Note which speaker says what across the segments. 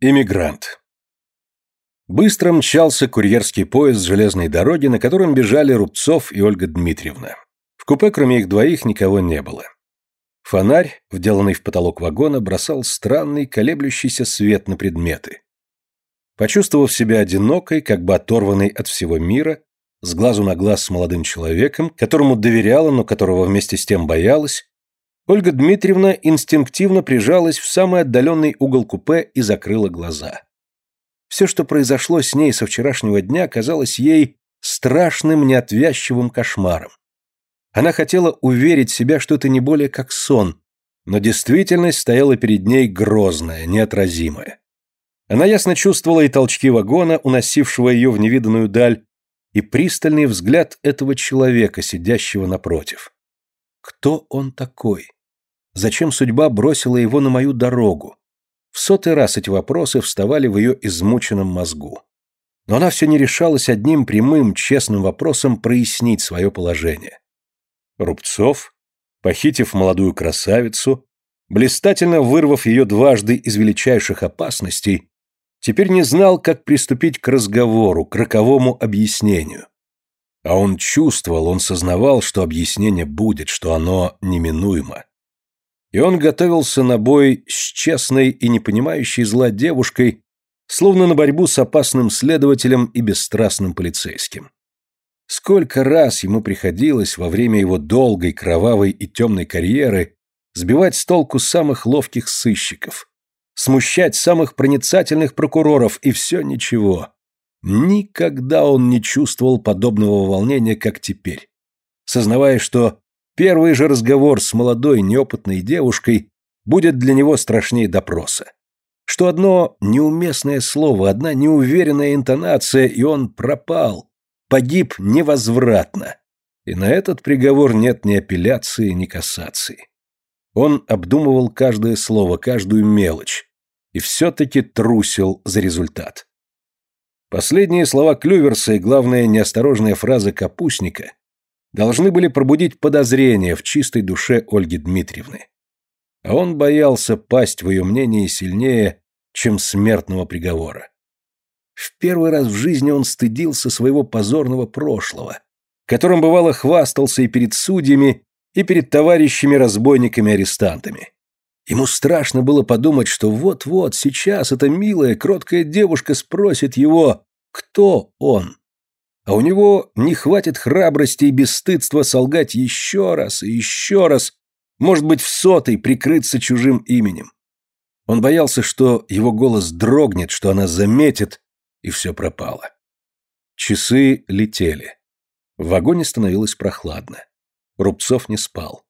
Speaker 1: Эмигрант. Быстро мчался курьерский поезд с железной дороги, на котором бежали Рубцов и Ольга Дмитриевна. В купе, кроме их двоих, никого не было. Фонарь, вделанный в потолок вагона, бросал странный, колеблющийся свет на предметы. Почувствовав себя одинокой, как бы оторванной от всего мира, с глазу на глаз с молодым человеком, которому доверяла, но которого вместе с тем боялась, Ольга Дмитриевна инстинктивно прижалась в самый отдаленный угол купе и закрыла глаза. Все, что произошло с ней со вчерашнего дня, казалось ей страшным неотвязчивым кошмаром. Она хотела уверить себя, что это не более как сон, но действительность стояла перед ней грозная, неотразимая. Она ясно чувствовала и толчки вагона, уносившего ее в невиданную даль, и пристальный взгляд этого человека, сидящего напротив. Кто он такой? Зачем судьба бросила его на мою дорогу? В сотый раз эти вопросы вставали в ее измученном мозгу. Но она все не решалась одним прямым, честным вопросом прояснить свое положение. Рубцов, похитив молодую красавицу, блистательно вырвав ее дважды из величайших опасностей, теперь не знал, как приступить к разговору, к роковому объяснению. А он чувствовал, он сознавал, что объяснение будет, что оно неминуемо и он готовился на бой с честной и не понимающей зла девушкой, словно на борьбу с опасным следователем и бесстрастным полицейским. Сколько раз ему приходилось во время его долгой, кровавой и темной карьеры сбивать с толку самых ловких сыщиков, смущать самых проницательных прокуроров, и все ничего. Никогда он не чувствовал подобного волнения, как теперь, сознавая, что Первый же разговор с молодой неопытной девушкой будет для него страшнее допроса. Что одно неуместное слово, одна неуверенная интонация, и он пропал, погиб невозвратно. И на этот приговор нет ни апелляции, ни кассации. Он обдумывал каждое слово, каждую мелочь, и все-таки трусил за результат. Последние слова Клюверса и, главная неосторожная фраза Капустника должны были пробудить подозрения в чистой душе Ольги Дмитриевны. А он боялся пасть в ее мнении сильнее, чем смертного приговора. В первый раз в жизни он стыдился своего позорного прошлого, которым бывало хвастался и перед судьями, и перед товарищами-разбойниками-арестантами. Ему страшно было подумать, что вот-вот сейчас эта милая, кроткая девушка спросит его, кто он а у него не хватит храбрости и бесстыдства солгать еще раз и еще раз, может быть, в сотый прикрыться чужим именем. Он боялся, что его голос дрогнет, что она заметит, и все пропало. Часы летели. В вагоне становилось прохладно. Рубцов не спал.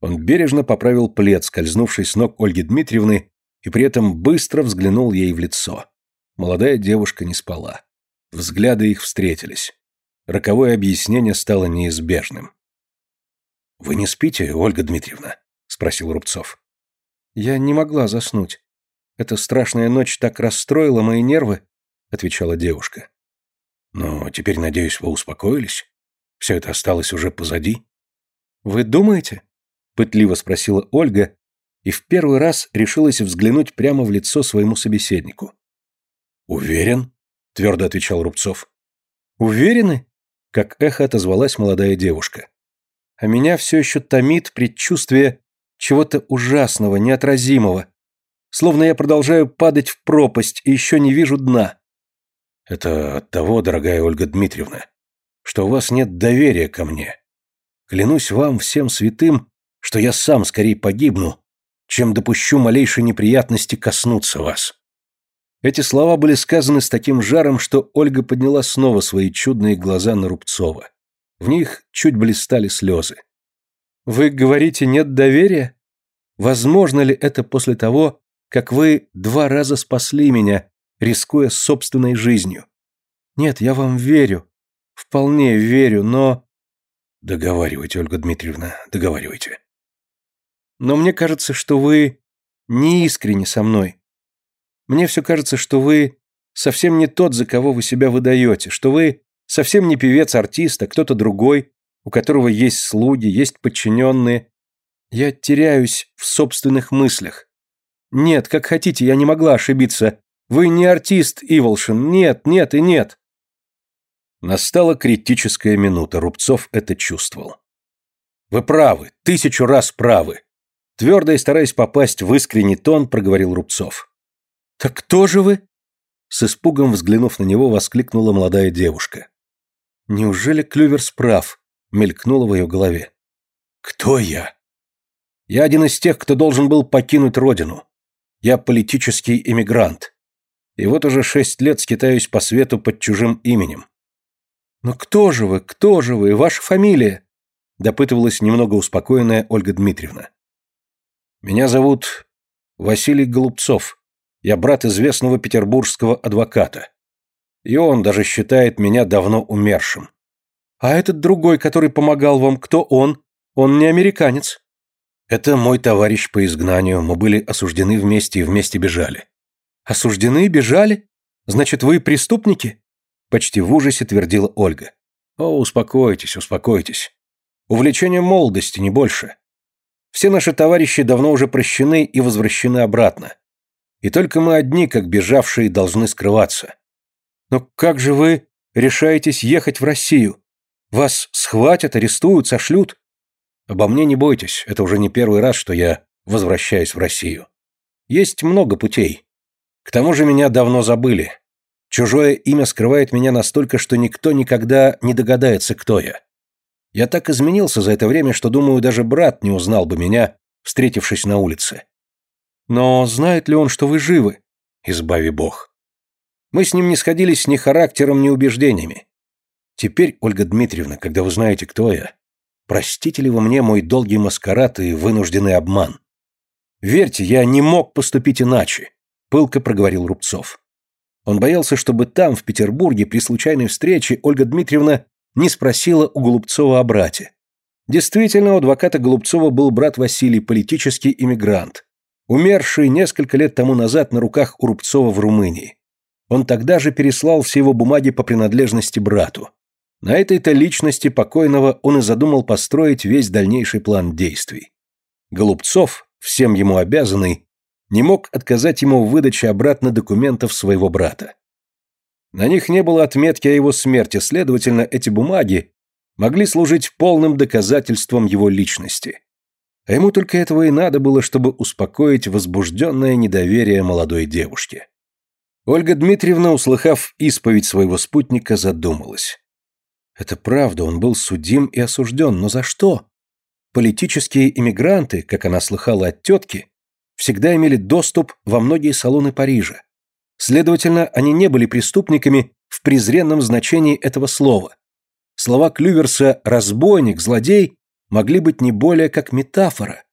Speaker 1: Он бережно поправил плед, скользнувший с ног Ольги Дмитриевны, и при этом быстро взглянул ей в лицо. Молодая девушка не спала. Взгляды их встретились. Роковое объяснение стало неизбежным. «Вы не спите, Ольга Дмитриевна?» – спросил Рубцов.
Speaker 2: «Я не могла заснуть. Эта страшная ночь так расстроила мои нервы», – отвечала девушка.
Speaker 1: «Но теперь, надеюсь, вы успокоились? Все это осталось уже позади?»
Speaker 2: «Вы думаете?» – пытливо спросила Ольга и в первый раз решилась взглянуть прямо в лицо своему собеседнику.
Speaker 1: «Уверен?» — твердо отвечал Рубцов.
Speaker 2: «Уверены?» — как эхо отозвалась молодая девушка. «А меня все еще томит предчувствие чего-то ужасного, неотразимого. Словно я продолжаю падать в пропасть и еще не вижу дна».
Speaker 1: «Это от того, дорогая Ольга Дмитриевна, что у вас нет доверия ко мне. Клянусь вам всем святым, что я сам скорее погибну, чем допущу малейшей неприятности коснуться вас».
Speaker 2: Эти слова были сказаны с таким жаром, что Ольга подняла снова свои чудные глаза на Рубцова. В них чуть блистали слезы. «Вы говорите, нет доверия? Возможно ли это после того, как вы два раза спасли меня, рискуя собственной жизнью? Нет, я вам верю. Вполне верю, но...»
Speaker 1: «Договаривайте, Ольга Дмитриевна, договаривайте».
Speaker 2: «Но мне кажется, что вы не искренне со мной. Мне все кажется, что вы совсем не тот, за кого вы себя выдаете, что вы совсем не певец-артист, а кто-то другой, у которого есть слуги, есть подчиненные. Я теряюсь в собственных мыслях. Нет, как хотите, я не могла ошибиться, Вы не артист, Иволшин. Нет, нет и нет.
Speaker 1: Настала критическая минута, Рубцов это чувствовал. Вы правы, тысячу раз правы. Твердо и стараясь попасть в искренний тон, проговорил Рубцов.
Speaker 2: Так кто же вы?
Speaker 1: С испугом взглянув на него, воскликнула молодая девушка.
Speaker 2: Неужели Клюверс прав? Мелькнуло в ее голове.
Speaker 1: Кто я? Я один из тех, кто должен был покинуть родину. Я политический эмигрант. И вот уже шесть лет скитаюсь по свету под чужим именем.
Speaker 2: «Но кто же вы? Кто же вы? Ваша фамилия?» допытывалась немного успокоенная Ольга Дмитриевна.
Speaker 1: «Меня зовут Василий Голубцов. Я брат известного петербургского адвоката. И он даже считает меня давно умершим».
Speaker 2: «А этот другой, который помогал вам, кто он? Он не американец?»
Speaker 1: «Это мой товарищ по изгнанию. Мы были осуждены вместе и вместе бежали».
Speaker 2: «Осуждены и бежали? Значит, вы преступники?»
Speaker 1: Почти в ужасе твердила Ольга. О, успокойтесь, успокойтесь. Увлечение молодости, не больше. Все наши товарищи давно уже прощены и возвращены обратно. И только мы одни, как бежавшие, должны скрываться.
Speaker 2: Но как же вы решаетесь ехать в Россию? Вас схватят, арестуют, сошлют?
Speaker 1: Обо мне не бойтесь, это уже не первый раз, что я возвращаюсь в Россию. Есть много путей. К тому же меня давно забыли. Чужое имя скрывает меня настолько, что никто никогда не догадается, кто я. Я так изменился за это время, что, думаю, даже брат не узнал бы меня, встретившись на улице.
Speaker 2: Но знает ли он, что вы живы?
Speaker 1: Избави бог. Мы с ним не сходились ни характером, ни убеждениями. Теперь, Ольга Дмитриевна, когда вы знаете, кто я, простите ли вы мне мой долгий маскарад и вынужденный обман? Верьте, я не мог поступить иначе, пылко проговорил Рубцов. Он боялся, чтобы там, в Петербурге, при случайной встрече Ольга Дмитриевна не спросила у Голубцова о брате. Действительно, у адвоката Голубцова был брат Василий, политический иммигрант, умерший несколько лет тому назад на руках у Рубцова в Румынии. Он тогда же переслал все его бумаги по принадлежности брату. На этой-то личности покойного он и задумал построить весь дальнейший план действий. Голубцов, всем ему обязанный, не мог отказать ему в выдаче обратно документов своего брата. На них не было отметки о его смерти, следовательно, эти бумаги могли служить полным доказательством его личности. А ему только этого и надо было, чтобы успокоить возбужденное недоверие молодой девушки. Ольга Дмитриевна, услыхав исповедь своего спутника, задумалась. Это правда, он был судим и осужден, но за что? Политические иммигранты, как она слыхала от тетки, всегда имели доступ во многие салоны Парижа. Следовательно, они не были преступниками в презренном значении этого слова. Слова Клюверса «разбойник», «злодей» могли быть не более как метафора.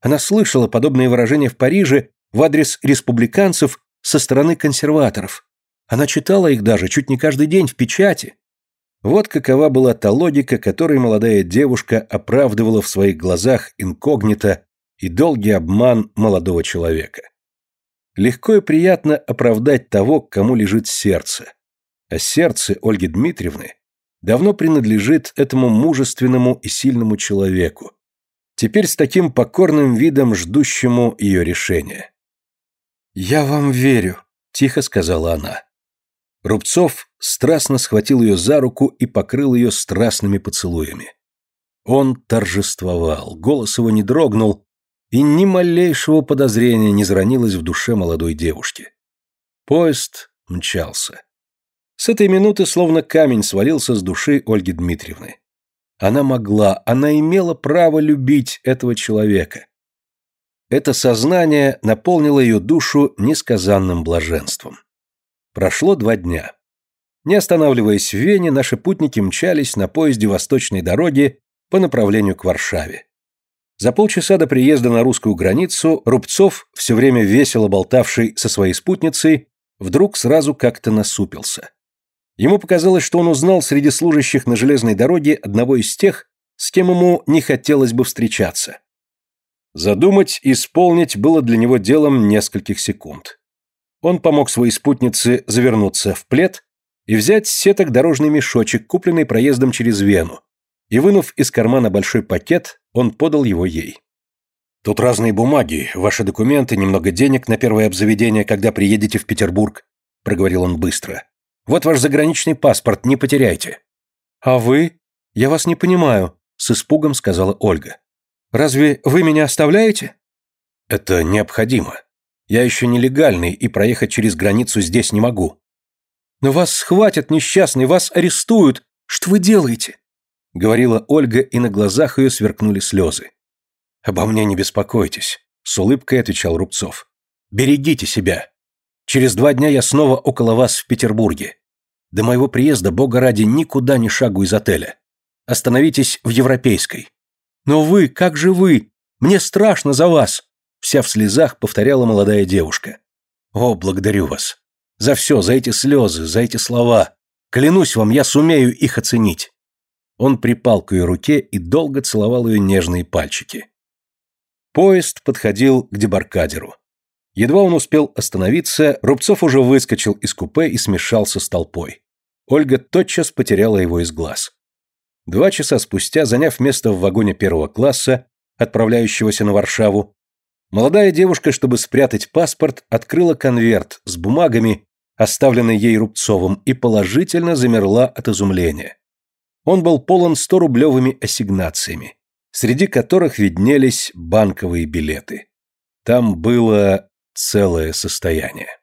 Speaker 1: Она слышала подобные выражения в Париже в адрес республиканцев со стороны консерваторов. Она читала их даже чуть не каждый день в печати. Вот какова была та логика, которой молодая девушка оправдывала в своих глазах инкогнито и долгий обман молодого человека. Легко и приятно оправдать того, кому лежит сердце. А сердце Ольги Дмитриевны давно принадлежит этому мужественному и сильному человеку, теперь с таким покорным видом ждущему ее решения.
Speaker 2: «Я вам верю», — тихо сказала она.
Speaker 1: Рубцов страстно схватил ее за руку и покрыл ее страстными поцелуями. Он торжествовал, голос его не дрогнул, и ни малейшего подозрения не заронилось в душе молодой девушки. Поезд мчался. С этой минуты словно камень свалился с души Ольги Дмитриевны. Она могла, она имела право любить этого человека. Это сознание наполнило ее душу несказанным блаженством. Прошло два дня. Не останавливаясь в Вене, наши путники мчались на поезде восточной дороги по направлению к Варшаве. За полчаса до приезда на русскую границу Рубцов, все время весело болтавший со своей спутницей, вдруг сразу как-то насупился. Ему показалось, что он узнал среди служащих на железной дороге одного из тех, с кем ему не хотелось бы встречаться. Задумать и исполнить было для него делом нескольких секунд. Он помог своей спутнице завернуться в плед и взять с сеток дорожный мешочек, купленный проездом через Вену, и, вынув из кармана большой пакет, он подал его ей. Тут разные бумаги, ваши документы, немного денег на первое обзаведение, когда приедете в Петербург, проговорил он быстро. Вот ваш заграничный паспорт, не потеряйте.
Speaker 2: А вы? Я вас не понимаю, с испугом сказала Ольга. Разве вы меня оставляете?
Speaker 1: Это необходимо. Я еще нелегальный и проехать через границу здесь не могу.
Speaker 2: Но вас схватят, несчастный, вас арестуют. Что вы делаете? Говорила Ольга, и на глазах ее сверкнули слезы.
Speaker 1: Обо мне не беспокойтесь, с улыбкой отвечал Рубцов. Берегите себя. Через два дня я снова около вас в Петербурге. До моего приезда, бога ради, никуда не шагу из отеля. Остановитесь в Европейской.
Speaker 2: Но вы, как же вы? Мне страшно за вас. Вся в слезах повторяла молодая девушка.
Speaker 1: О, благодарю вас. За все, за эти слезы, за эти слова. Клянусь вам, я сумею их оценить. Он припал к ее руке и долго целовал ее нежные пальчики. Поезд подходил к дебаркадеру. Едва он успел остановиться, Рубцов уже выскочил из купе и смешался с толпой. Ольга тотчас потеряла его из глаз. Два часа спустя, заняв место в вагоне первого класса, отправляющегося на Варшаву, молодая девушка, чтобы спрятать паспорт, открыла конверт с бумагами, оставленный ей Рубцовым, и положительно замерла от изумления. Он был полон 100-рублевыми ассигнациями, среди которых виднелись банковые билеты. Там было целое состояние.